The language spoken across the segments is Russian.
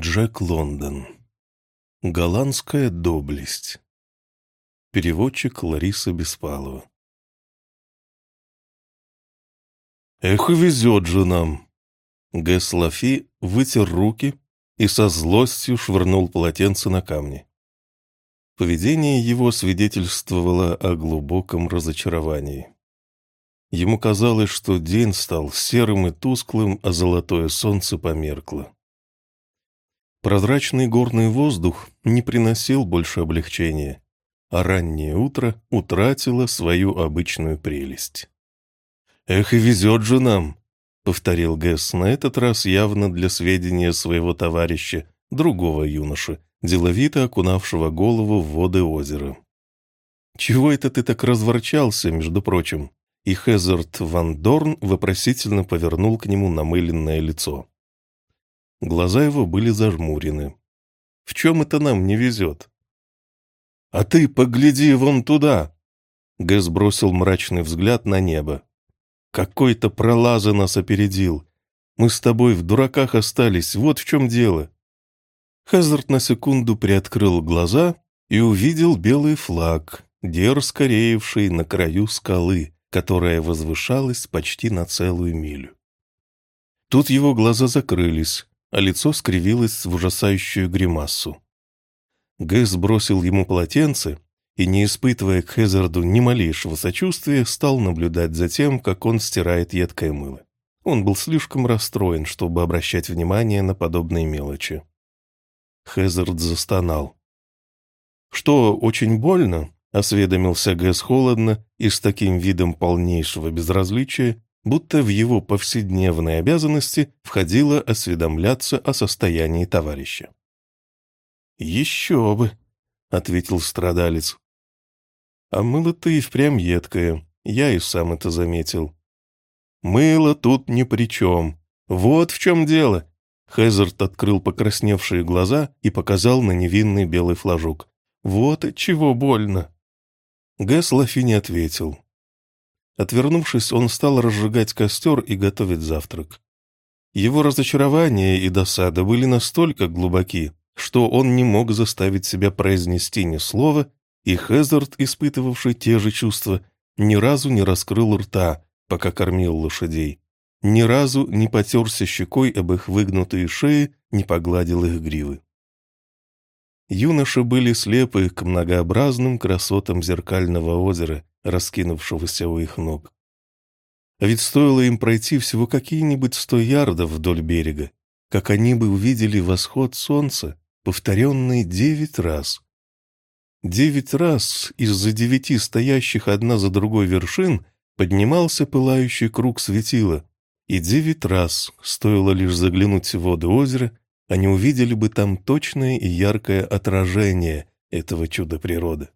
Джек Лондон. Голландская доблесть. Переводчик Лариса Беспалова. «Эх, везет же нам!» Гэс Лафи вытер руки и со злостью швырнул полотенце на камни. Поведение его свидетельствовало о глубоком разочаровании. Ему казалось, что день стал серым и тусклым, а золотое солнце померкло. Прозрачный горный воздух не приносил больше облегчения, а раннее утро утратило свою обычную прелесть. «Эх, и везет же нам!» — повторил Гэс на этот раз явно для сведения своего товарища, другого юноши, деловито окунавшего голову в воды озера. «Чего это ты так разворчался, между прочим?» И Хезард Ван Дорн вопросительно повернул к нему намыленное лицо. Глаза его были зажмурены. «В чем это нам не везет?» «А ты погляди вон туда!» Гэс бросил мрачный взгляд на небо. «Какой-то пролаза нас опередил. Мы с тобой в дураках остались, вот в чем дело». Хазард на секунду приоткрыл глаза и увидел белый флаг, дерзко реевший на краю скалы, которая возвышалась почти на целую милю. Тут его глаза закрылись, а лицо скривилось в ужасающую гримасу. Гэс бросил ему полотенце и, не испытывая к Хезарду ни малейшего сочувствия, стал наблюдать за тем, как он стирает едкое мыло. Он был слишком расстроен, чтобы обращать внимание на подобные мелочи. Хезард застонал. «Что, очень больно?» — осведомился Гэс холодно и с таким видом полнейшего безразличия, будто в его повседневные обязанности входило осведомляться о состоянии товарища. «Еще бы», — ответил страдалец. «А мыло-то и впрямь едкое, я и сам это заметил». «Мыло тут ни при чем. Вот в чем дело». Хезард открыл покрасневшие глаза и показал на невинный белый флажок. «Вот от чего больно». Гэс Лафи не ответил. Отвернувшись, он стал разжигать костер и готовить завтрак. Его разочарование и досада были настолько глубоки, что он не мог заставить себя произнести ни слова, и Хезард, испытывавший те же чувства, ни разу не раскрыл рта, пока кормил лошадей, ни разу не потерся щекой об их выгнутые шеи, не погладил их гривы. Юноши были слепы к многообразным красотам зеркального озера, раскинувшегося у их ног. Ведь стоило им пройти всего какие-нибудь сто ярдов вдоль берега, как они бы увидели восход солнца, повторенный девять раз. Девять раз из-за девяти стоящих одна за другой вершин поднимался пылающий круг светила, и девять раз, стоило лишь заглянуть в воды озера, они увидели бы там точное и яркое отражение этого чуда природы.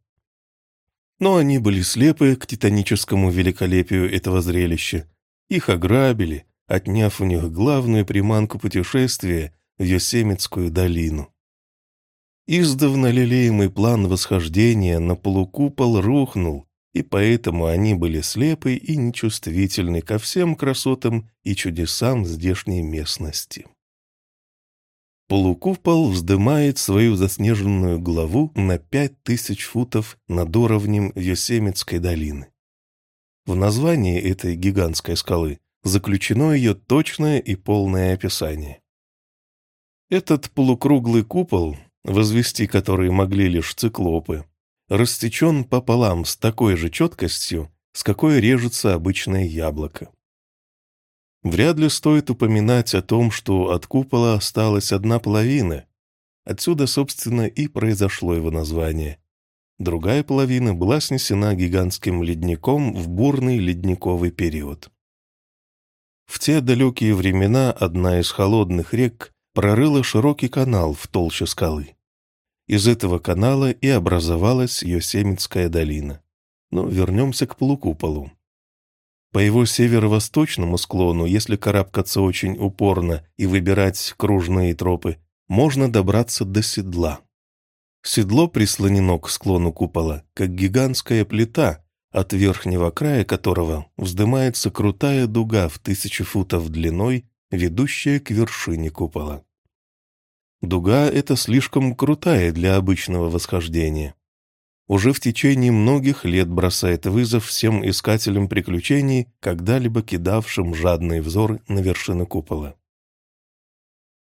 Но они были слепы к титаническому великолепию этого зрелища. Их ограбили, отняв у них главную приманку путешествия в Йосемитскую долину. Издавна лелеемый план восхождения на полукупол рухнул, и поэтому они были слепы и нечувствительны ко всем красотам и чудесам здешней местности. Полукупол вздымает свою заснеженную главу на пять тысяч футов над уровнем Йосемитской долины. В названии этой гигантской скалы заключено ее точное и полное описание. Этот полукруглый купол, возвести который могли лишь циклопы, растечен пополам с такой же четкостью, с какой режется обычное яблоко. Вряд ли стоит упоминать о том, что от купола осталась одна половина. Отсюда, собственно, и произошло его название. Другая половина была снесена гигантским ледником в бурный ледниковый период. В те далекие времена одна из холодных рек прорыла широкий канал в толще скалы. Из этого канала и образовалась Йосемитская долина. Но вернемся к полукуполу. По его северо-восточному склону, если карабкаться очень упорно и выбирать кружные тропы, можно добраться до седла. Седло прислонено к склону купола, как гигантская плита, от верхнего края которого вздымается крутая дуга в тысячи футов длиной, ведущая к вершине купола. Дуга эта слишком крутая для обычного восхождения. Уже в течение многих лет бросает вызов всем искателям приключений, когда-либо кидавшим жадные взоры на вершину купола.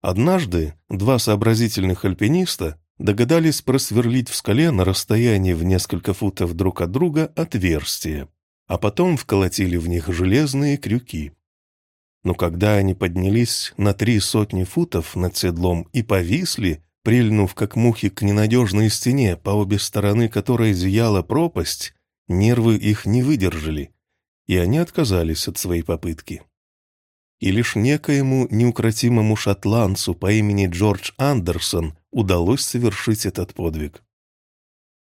Однажды два сообразительных альпиниста догадались просверлить в скале на расстоянии в несколько футов друг от друга отверстия, а потом вколотили в них железные крюки. Но когда они поднялись на три сотни футов над седлом и повисли, прильнув как мухи к ненадежной стене, по обе стороны которой зияла пропасть, нервы их не выдержали, и они отказались от своей попытки. И лишь некоему неукротимому шотландцу по имени Джордж Андерсон удалось совершить этот подвиг.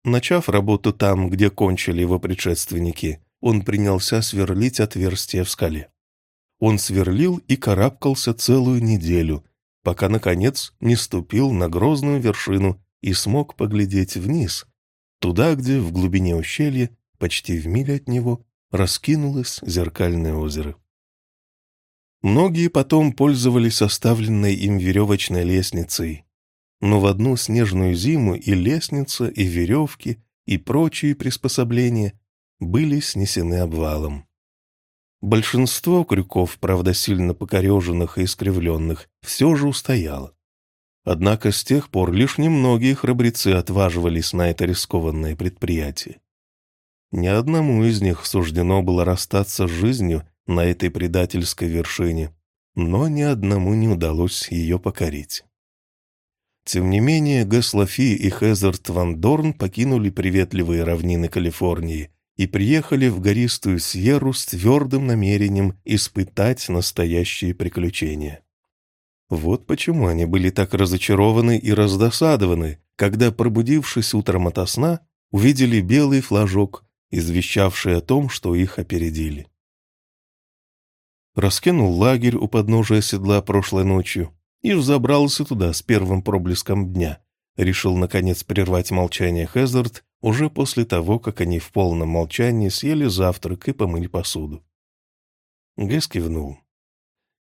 Начав работу там, где кончили его предшественники, он принялся сверлить отверстие в скале. Он сверлил и карабкался целую неделю, пока, наконец, не ступил на грозную вершину и смог поглядеть вниз, туда, где в глубине ущелья, почти в миле от него, раскинулось зеркальное озеро. Многие потом пользовались оставленной им веревочной лестницей, но в одну снежную зиму и лестница, и веревки, и прочие приспособления были снесены обвалом. Большинство крюков, правда сильно покореженных и искривленных, все же устояло. Однако с тех пор лишь немногие храбрецы отваживались на это рискованное предприятие. Ни одному из них суждено было расстаться с жизнью на этой предательской вершине, но ни одному не удалось ее покорить. Тем не менее, Гаслофи и Хезард Ван Дорн покинули приветливые равнины Калифорнии и приехали в гористую Сьерру с твердым намерением испытать настоящие приключения. Вот почему они были так разочарованы и раздосадованы, когда, пробудившись утром ото сна, увидели белый флажок, извещавший о том, что их опередили. Раскинул лагерь у подножия седла прошлой ночью и взобрался туда с первым проблеском дня. Решил, наконец, прервать молчание Хезард уже после того, как они в полном молчании съели завтрак и помыли посуду. Гэс кивнул.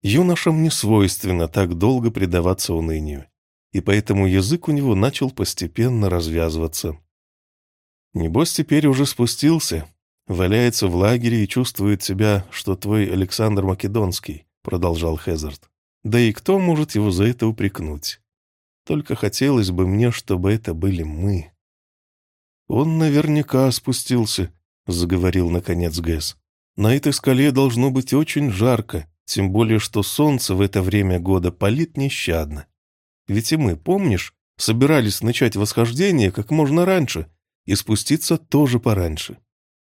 Юношам не свойственно так долго предаваться унынию, и поэтому язык у него начал постепенно развязываться. Небось, теперь уже спустился, валяется в лагере и чувствует себя, что твой Александр Македонский, продолжал Хезард. Да и кто может его за это упрекнуть? Только хотелось бы мне, чтобы это были мы. «Он наверняка спустился», — заговорил наконец Гэс. «На этой скале должно быть очень жарко, тем более что солнце в это время года палит нещадно. Ведь и мы, помнишь, собирались начать восхождение как можно раньше и спуститься тоже пораньше.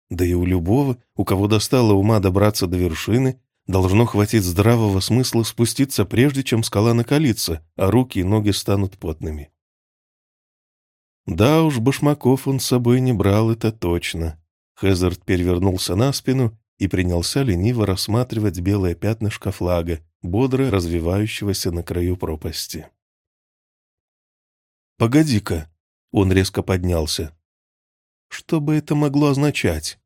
Да и у любого, у кого достало ума добраться до вершины, должно хватить здравого смысла спуститься прежде, чем скала накалится, а руки и ноги станут потными. Да уж, башмаков он с собой не брал, это точно. Хезард перевернулся на спину и принялся лениво рассматривать белое пятнышко флага, бодро развивающегося на краю пропасти. «Погоди-ка!» — он резко поднялся. «Что бы это могло означать?»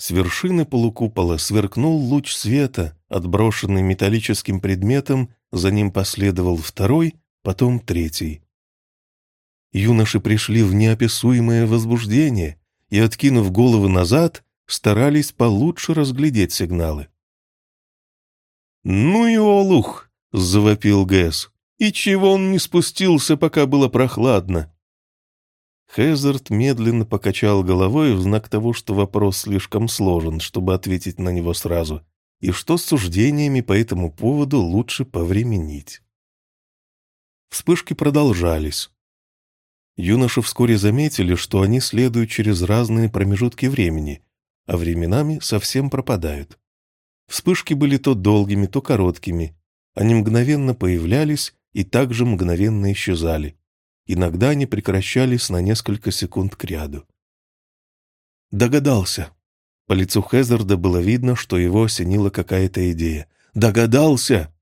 С вершины полукупола сверкнул луч света, отброшенный металлическим предметом, за ним последовал второй, потом третий. Юноши пришли в неописуемое возбуждение и, откинув головы назад, старались получше разглядеть сигналы. «Ну и олух!» — завопил Гэс. «И чего он не спустился, пока было прохладно?» Хезард медленно покачал головой в знак того, что вопрос слишком сложен, чтобы ответить на него сразу, и что с суждениями по этому поводу лучше повременить. Вспышки продолжались. Юноши вскоре заметили, что они следуют через разные промежутки времени, а временами совсем пропадают. Вспышки были то долгими, то короткими. Они мгновенно появлялись и также мгновенно исчезали. Иногда они прекращались на несколько секунд к ряду. Догадался. По лицу Хезарда было видно, что его осенила какая-то идея. Догадался!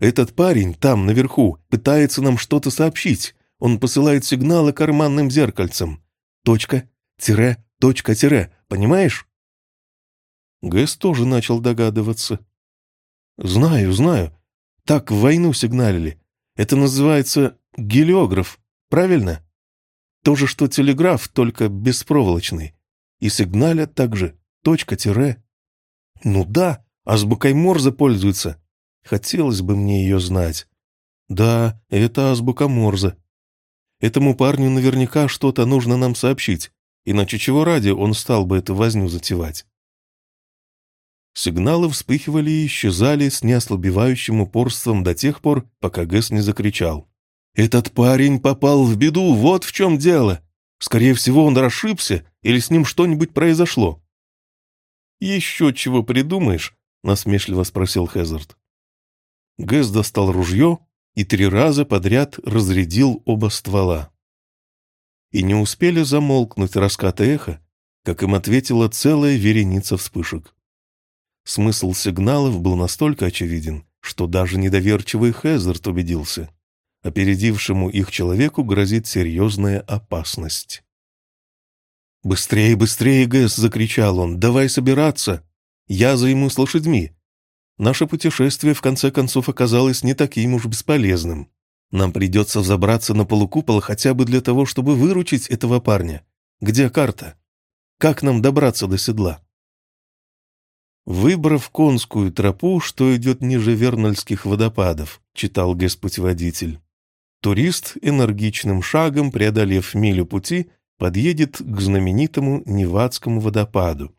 Этот парень там, наверху, пытается нам что-то сообщить. Он посылает сигналы карманным зеркальцем. Точка, тире, точка, тире. Понимаешь? Гэс тоже начал догадываться. «Знаю, знаю. Так в войну сигналили. Это называется гелиограф, правильно? То же, что телеграф, только беспроволочный. И сигналят также точка-тире. Ну да, азбукой Морзе пользуется. Хотелось бы мне ее знать. Да, это азбука Морзе. Этому парню наверняка что-то нужно нам сообщить, иначе чего ради он стал бы эту возню затевать. Сигналы вспыхивали и исчезали с неослабевающим упорством до тех пор, пока Гэс не закричал. «Этот парень попал в беду, вот в чем дело! Скорее всего, он расшибся или с ним что-нибудь произошло». «Еще чего придумаешь?» — насмешливо спросил Хезард. Гэс достал ружье и три раза подряд разрядил оба ствола. И не успели замолкнуть раскаты эха, как им ответила целая вереница вспышек. Смысл сигналов был настолько очевиден, что даже недоверчивый Хезард убедился. Опередившему их человеку грозит серьезная опасность. «Быстрее, быстрее, Гэс!» — закричал он. «Давай собираться! Я займусь лошадьми!» Наше путешествие в конце концов оказалось не таким уж бесполезным. Нам придется взобраться на полукупол хотя бы для того, чтобы выручить этого парня. Где карта? Как нам добраться до седла? Выбрав конскую тропу, что идет ниже Вернольских водопадов, читал Гэс-путеводитель, турист энергичным шагом, преодолев милю пути, подъедет к знаменитому Невадскому водопаду.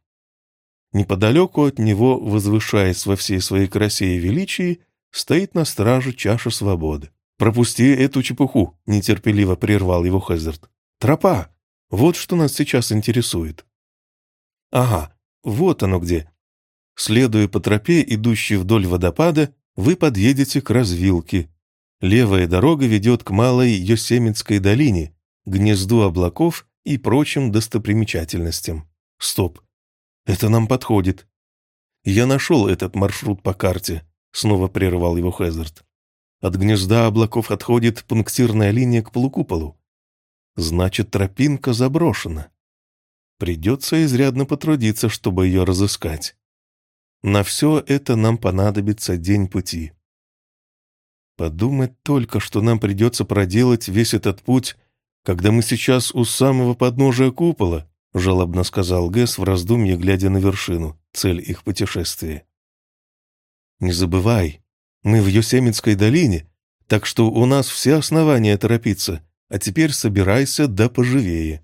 Неподалеку от него, возвышаясь во всей своей красе и величии, стоит на страже чаша свободы. «Пропусти эту чепуху», — нетерпеливо прервал его Хезард. «Тропа! Вот что нас сейчас интересует». «Ага, вот оно где». Следуя по тропе, идущей вдоль водопада, вы подъедете к развилке. Левая дорога ведет к Малой Йосемитской долине, гнезду облаков и прочим достопримечательностям. Стоп. Это нам подходит. Я нашел этот маршрут по карте, снова прервал его Хезард. От гнезда облаков отходит пунктирная линия к полукуполу. Значит, тропинка заброшена. Придется изрядно потрудиться, чтобы ее разыскать. На все это нам понадобится день пути. Подумать только, что нам придется проделать весь этот путь когда мы сейчас у самого подножия купола», — жалобно сказал Гэс в раздумье, глядя на вершину, цель их путешествия. «Не забывай, мы в Йосемитской долине, так что у нас все основания торопиться, а теперь собирайся да поживее».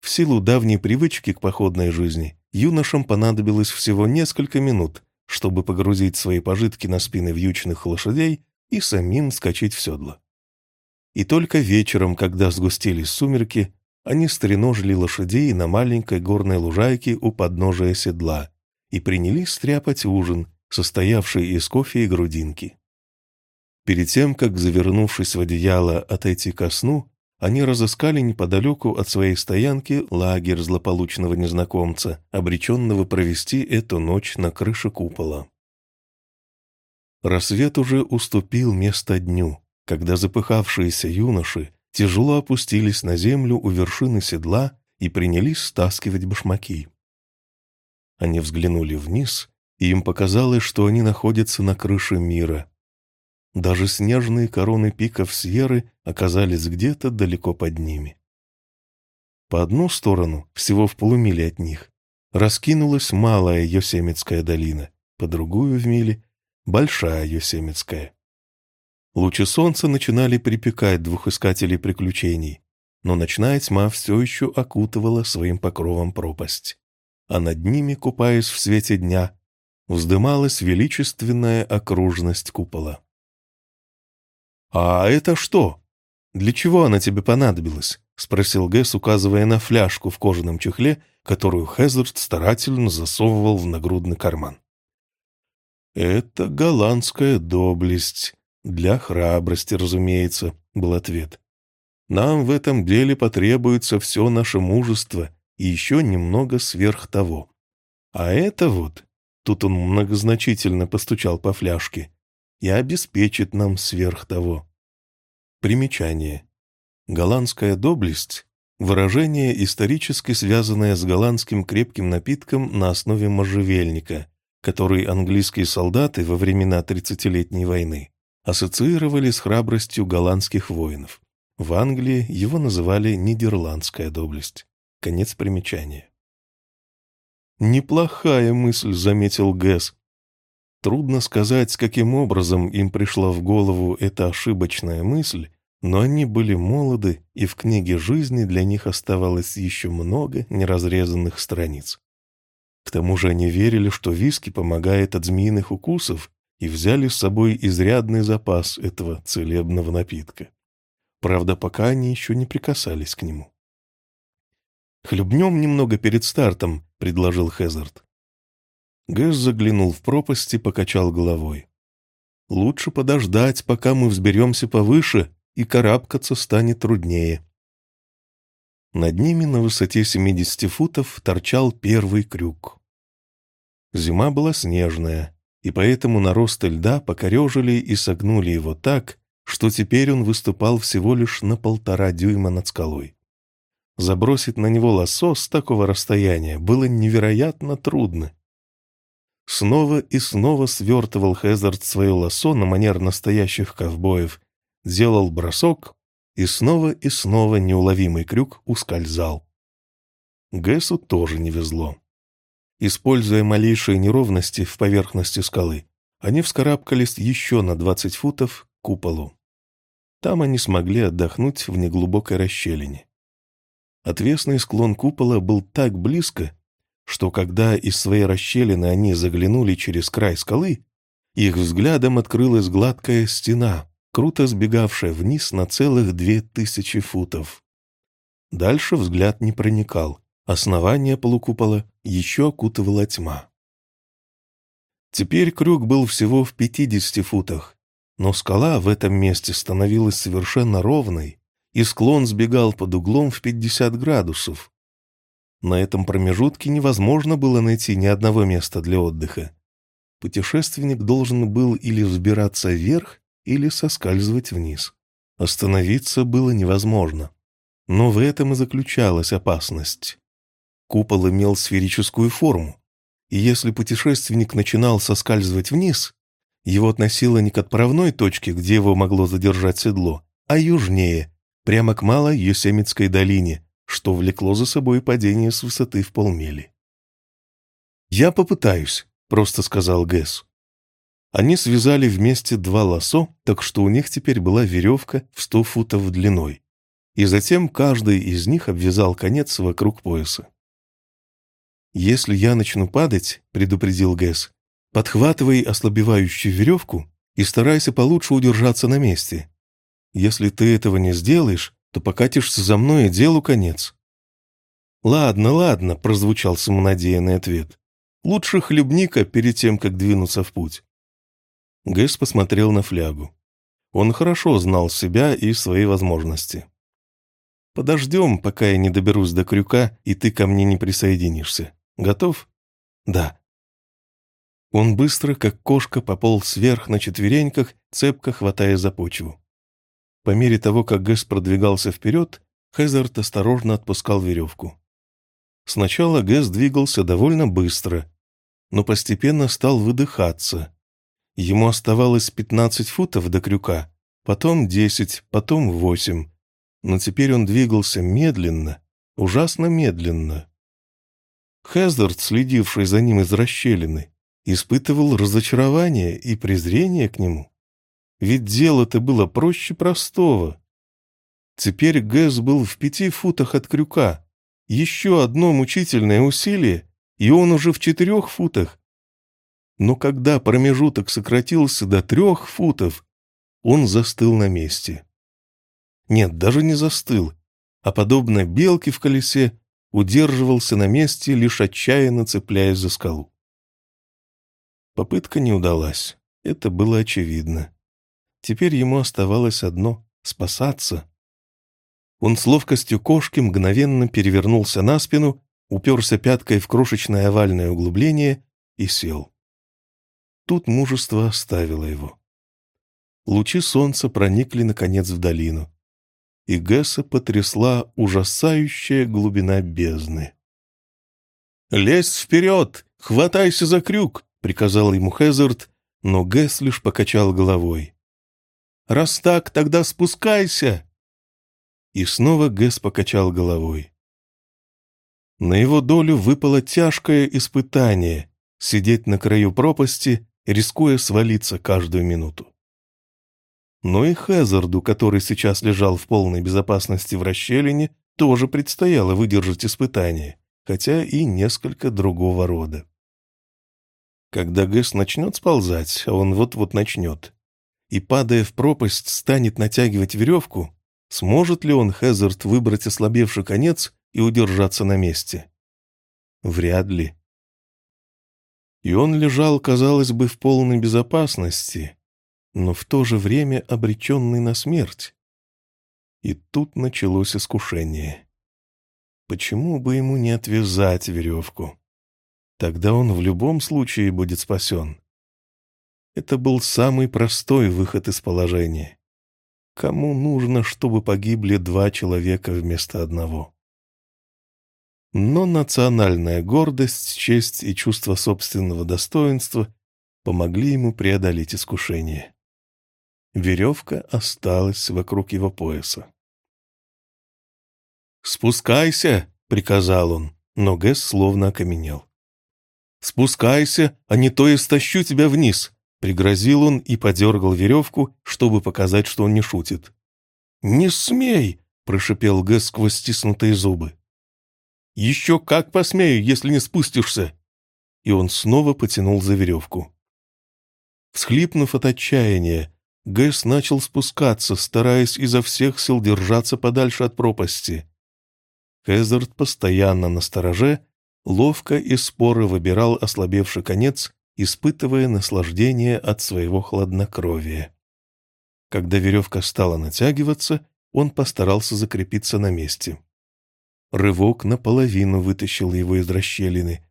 В силу давней привычки к походной жизни юношам понадобилось всего несколько минут, чтобы погрузить свои пожитки на спины вьючных лошадей и самим скачать в седло. И только вечером, когда сгустились сумерки, они стреножили лошадей на маленькой горной лужайке у подножия седла и принялись стряпать ужин, состоявший из кофе и грудинки. Перед тем, как, завернувшись в одеяло, отойти ко сну, они разыскали неподалеку от своей стоянки лагерь злополучного незнакомца, обреченного провести эту ночь на крыше купола. Рассвет уже уступил место дню, когда запыхавшиеся юноши тяжело опустились на землю у вершины седла и принялись стаскивать башмаки. Они взглянули вниз, и им показалось, что они находятся на крыше мира. Даже снежные короны пиков Сьерры оказались где-то далеко под ними. По одну сторону, всего в полумиле от них, раскинулась малая Йосемитская долина, по другую в миле — большая Йосемитская. Лучи солнца начинали припекать двух искателей приключений, но ночная тьма все еще окутывала своим покровом пропасть. А над ними, купаясь в свете дня, вздымалась величественная окружность купола. «А это что? Для чего она тебе понадобилась?» — спросил Гэс, указывая на фляжку в кожаном чехле, которую Хезард старательно засовывал в нагрудный карман. «Это голландская доблесть», «Для храбрости, разумеется», — был ответ. «Нам в этом деле потребуется все наше мужество и еще немного сверх того. А это вот...» Тут он многозначительно постучал по фляжке. «И обеспечит нам сверх того». Примечание. Голландская доблесть — выражение, исторически связанное с голландским крепким напитком на основе можжевельника, который английские солдаты во времена Тридцатилетней войны ассоциировали с храбростью голландских воинов. В Англии его называли «нидерландская доблесть». Конец примечания. «Неплохая мысль», — заметил Гэс. Трудно сказать, с каким образом им пришла в голову эта ошибочная мысль, но они были молоды, и в книге жизни для них оставалось еще много неразрезанных страниц. К тому же они верили, что виски помогает от змеиных укусов, и взяли с собой изрядный запас этого целебного напитка. Правда, пока они еще не прикасались к нему. «Хлебнем немного перед стартом», — предложил Хезард. Гэс заглянул в пропасть и покачал головой. «Лучше подождать, пока мы взберемся повыше, и карабкаться станет труднее. Над ними на высоте 70 футов торчал первый крюк. Зима была снежная, и поэтому наросты льда покорежили и согнули его так, что теперь он выступал всего лишь на полтора дюйма над скалой. Забросить на него лосо с такого расстояния было невероятно трудно. Снова и снова свертывал Хезард свое лосо на манер настоящих ковбоев делал бросок, и снова и снова неуловимый крюк ускользал. Гэсу тоже не везло. Используя малейшие неровности в поверхности скалы, они вскарабкались еще на 20 футов к куполу. Там они смогли отдохнуть в неглубокой расщелине. Отвесный склон купола был так близко, что когда из своей расщелины они заглянули через край скалы, их взглядом открылась гладкая стена, круто сбегавшая вниз на целых две тысячи футов. Дальше взгляд не проникал, основание полукупола еще окутывала тьма. Теперь крюк был всего в 50 футах, но скала в этом месте становилась совершенно ровной, и склон сбегал под углом в 50 градусов. На этом промежутке невозможно было найти ни одного места для отдыха. Путешественник должен был или взбираться вверх, или соскальзывать вниз. Остановиться было невозможно. Но в этом и заключалась опасность. Купол имел сферическую форму, и если путешественник начинал соскальзывать вниз, его относило не к отправной точке, где его могло задержать седло, а южнее, прямо к Малой Йосемитской долине, что влекло за собой падение с высоты в полмили. «Я попытаюсь», — просто сказал Гэс. Они связали вместе два лосо, так что у них теперь была веревка в сто футов длиной. И затем каждый из них обвязал конец вокруг пояса. «Если я начну падать», — предупредил Гэс, — «подхватывай ослабевающую веревку и старайся получше удержаться на месте. Если ты этого не сделаешь, то покатишься за мной и делу конец». «Ладно, ладно», — прозвучал самонадеянный ответ. «Лучше хлебника перед тем, как двинуться в путь». Гэс посмотрел на флягу. Он хорошо знал себя и свои возможности. «Подождем, пока я не доберусь до крюка, и ты ко мне не присоединишься. Готов?» «Да». Он быстро, как кошка, пополз вверх на четвереньках, цепко хватая за почву. По мере того, как Гэс продвигался вперед, Хезард осторожно отпускал веревку. Сначала Гэс двигался довольно быстро, но постепенно стал выдыхаться, Ему оставалось 15 футов до крюка, потом 10, потом 8. Но теперь он двигался медленно, ужасно медленно. Хезард, следивший за ним из расщелины, испытывал разочарование и презрение к нему. Ведь дело-то было проще простого. Теперь Гэс был в пяти футах от крюка. Еще одно мучительное усилие, и он уже в четырех футах, но когда промежуток сократился до трех футов, он застыл на месте. Нет, даже не застыл, а, подобно белке в колесе, удерживался на месте, лишь отчаянно цепляясь за скалу. Попытка не удалась, это было очевидно. Теперь ему оставалось одно — спасаться. Он с ловкостью кошки мгновенно перевернулся на спину, уперся пяткой в крошечное овальное углубление и сел. Тут мужество оставило его. Лучи солнца проникли, наконец, в долину, и Гесса потрясла ужасающая глубина бездны. «Лезь вперед! Хватайся за крюк!» — приказал ему Хезард, но Гэс лишь покачал головой. Раз так, тогда спускайся!» И снова Гэс покачал головой. На его долю выпало тяжкое испытание — сидеть на краю пропасти, рискуя свалиться каждую минуту. Но и Хезарду, который сейчас лежал в полной безопасности в расщелине, тоже предстояло выдержать испытание, хотя и несколько другого рода. Когда Гэс начнет сползать, а он вот-вот начнет, и, падая в пропасть, станет натягивать веревку, сможет ли он, Хезард, выбрать ослабевший конец и удержаться на месте? Вряд ли. И он лежал, казалось бы, в полной безопасности, но в то же время обреченный на смерть. И тут началось искушение. Почему бы ему не отвязать веревку? Тогда он в любом случае будет спасен. Это был самый простой выход из положения. Кому нужно, чтобы погибли два человека вместо одного? Но национальная гордость, честь и чувство собственного достоинства помогли ему преодолеть искушение. Веревка осталась вокруг его пояса. «Спускайся!» — приказал он, но Гэс словно окаменел. «Спускайся, а не то я стащу тебя вниз!» — пригрозил он и подергал веревку, чтобы показать, что он не шутит. «Не смей!» — прошипел Гэс сквозь стиснутые зубы. «Еще как посмею, если не спустишься!» И он снова потянул за веревку. Всхлипнув от отчаяния, Гэс начал спускаться, стараясь изо всех сил держаться подальше от пропасти. Хезард постоянно на стороже, ловко и споро выбирал ослабевший конец, испытывая наслаждение от своего хладнокровия. Когда веревка стала натягиваться, он постарался закрепиться на месте. Рывок наполовину вытащил его из расщелины,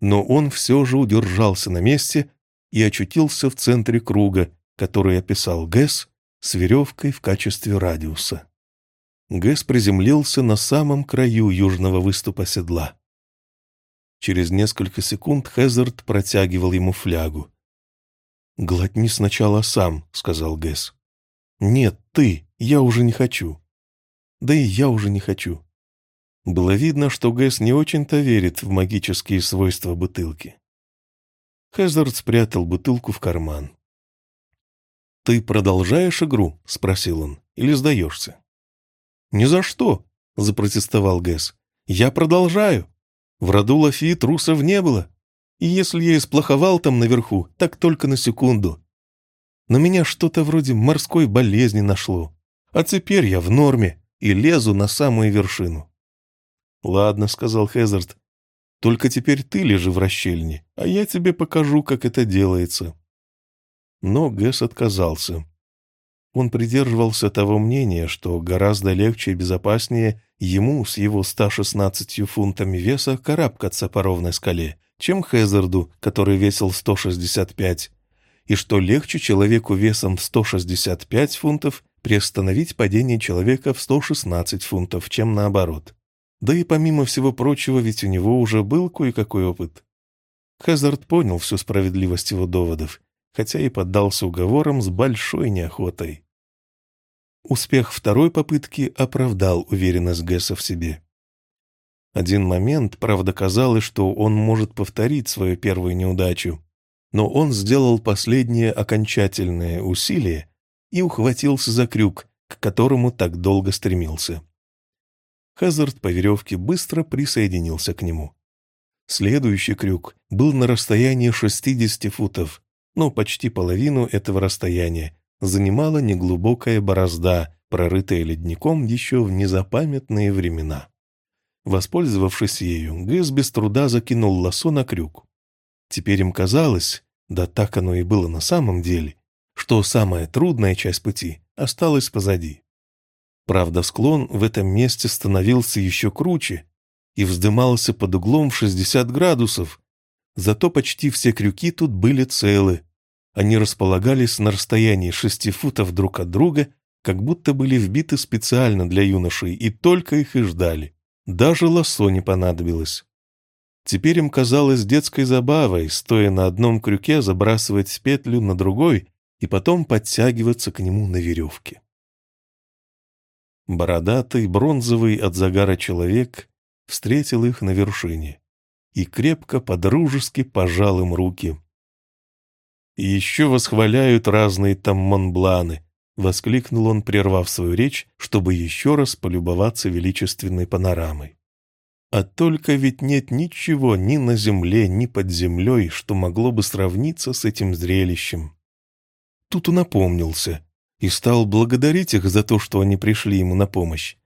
но он все же удержался на месте и очутился в центре круга, который описал Гэс с веревкой в качестве радиуса. Гэс приземлился на самом краю южного выступа седла. Через несколько секунд Хезард протягивал ему флягу. «Глотни сначала сам», — сказал Гэс. «Нет, ты, я уже не хочу». «Да и я уже не хочу». Было видно, что Гэс не очень-то верит в магические свойства бутылки. Хезард спрятал бутылку в карман. «Ты продолжаешь игру?» — спросил он. «Или сдаешься?» «Ни за что!» — запротестовал Гэс. «Я продолжаю. В роду Лафи трусов не было. И если я и сплоховал там наверху, так только на секунду. На меня что-то вроде морской болезни нашло. А теперь я в норме и лезу на самую вершину». «Ладно», — сказал Хезард. «Только теперь ты лежи в расщельне, а я тебе покажу, как это делается». Но Гэс отказался. Он придерживался того мнения, что гораздо легче и безопаснее ему с его 116 фунтами веса карабкаться по ровной скале, чем Хезарду, который весил 165, и что легче человеку весом 165 фунтов приостановить падение человека в 116 фунтов, чем наоборот. Да и помимо всего прочего, ведь у него уже был кое-какой опыт. Хезард понял всю справедливость его доводов хотя и поддался уговорам с большой неохотой. Успех второй попытки оправдал уверенность Гэса в себе. Один момент, правда, казалось, что он может повторить свою первую неудачу, но он сделал последнее окончательное усилие и ухватился за крюк, к которому так долго стремился. Хазард по веревке быстро присоединился к нему. Следующий крюк был на расстоянии 60 футов, но почти половину этого расстояния занимала неглубокая борозда, прорытая ледником еще в незапамятные времена. Воспользовавшись ею, Гэс без труда закинул лосо на крюк. Теперь им казалось, да так оно и было на самом деле, что самая трудная часть пути осталась позади. Правда, склон в этом месте становился еще круче и вздымался под углом в 60 градусов, Зато почти все крюки тут были целы. Они располагались на расстоянии шести футов друг от друга, как будто были вбиты специально для юношей, и только их и ждали. Даже лосо не понадобилось. Теперь им казалось детской забавой, стоя на одном крюке, забрасывать петлю на другой и потом подтягиваться к нему на веревке. Бородатый, бронзовый от загара человек встретил их на вершине и крепко, подружески пожал им руки. «И еще восхваляют разные там монбланы», — воскликнул он, прервав свою речь, чтобы еще раз полюбоваться величественной панорамой. А только ведь нет ничего ни на земле, ни под землей, что могло бы сравниться с этим зрелищем. Тут он напомнился и стал благодарить их за то, что они пришли ему на помощь.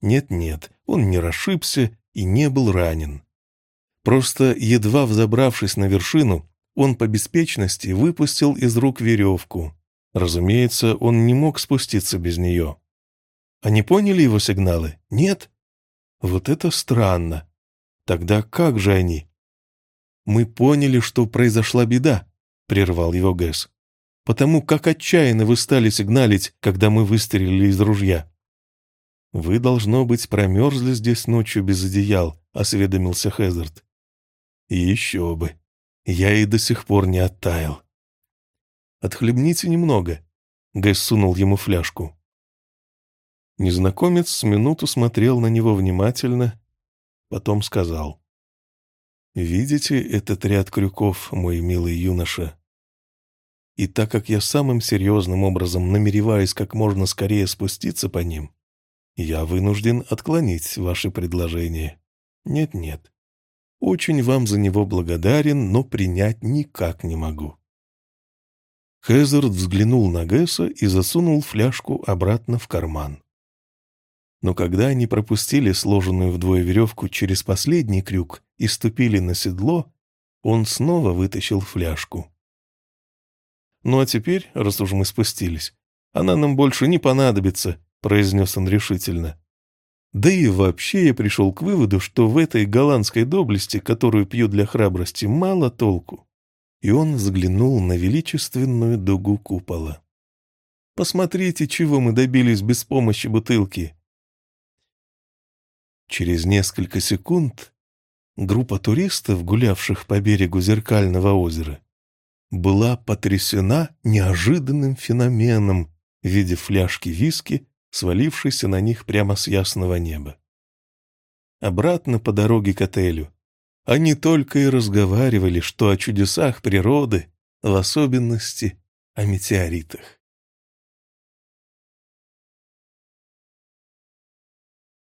Нет-нет, он не расшибся и не был ранен. Просто, едва взобравшись на вершину, он по беспечности выпустил из рук веревку. Разумеется, он не мог спуститься без нее. Они поняли его сигналы? Нет? Вот это странно. Тогда как же они? Мы поняли, что произошла беда, прервал его Гэс. Потому как отчаянно вы стали сигналить, когда мы выстрелили из ружья. Вы, должно быть, промерзли здесь ночью без одеял, осведомился Хезард. Еще бы. Я и до сих пор не оттаял. Отхлебните немного. Гэс сунул ему фляжку. Незнакомец с минуту смотрел на него внимательно, потом сказал. «Видите этот ряд крюков, мой милый юноша? И так как я самым серьезным образом намереваюсь как можно скорее спуститься по ним, я вынужден отклонить ваше предложение. Нет-нет. Очень вам за него благодарен, но принять никак не могу». Хезард взглянул на Гесса и засунул фляжку обратно в карман. Но когда они пропустили сложенную вдвое веревку через последний крюк и ступили на седло, он снова вытащил фляжку. «Ну а теперь, раз уж мы спустились, она нам больше не понадобится», — произнес он решительно. «Да и вообще я пришел к выводу, что в этой голландской доблести, которую пью для храбрости, мало толку». И он взглянул на величественную дугу купола. «Посмотрите, чего мы добились без помощи бутылки. Через несколько секунд группа туристов, гулявших по берегу Зеркального озера, была потрясена неожиданным феноменом в виде фляжки виски, свалившейся на них прямо с ясного неба. Обратно по дороге к отелю они только и разговаривали, что о чудесах природы, в особенности о метеоритах.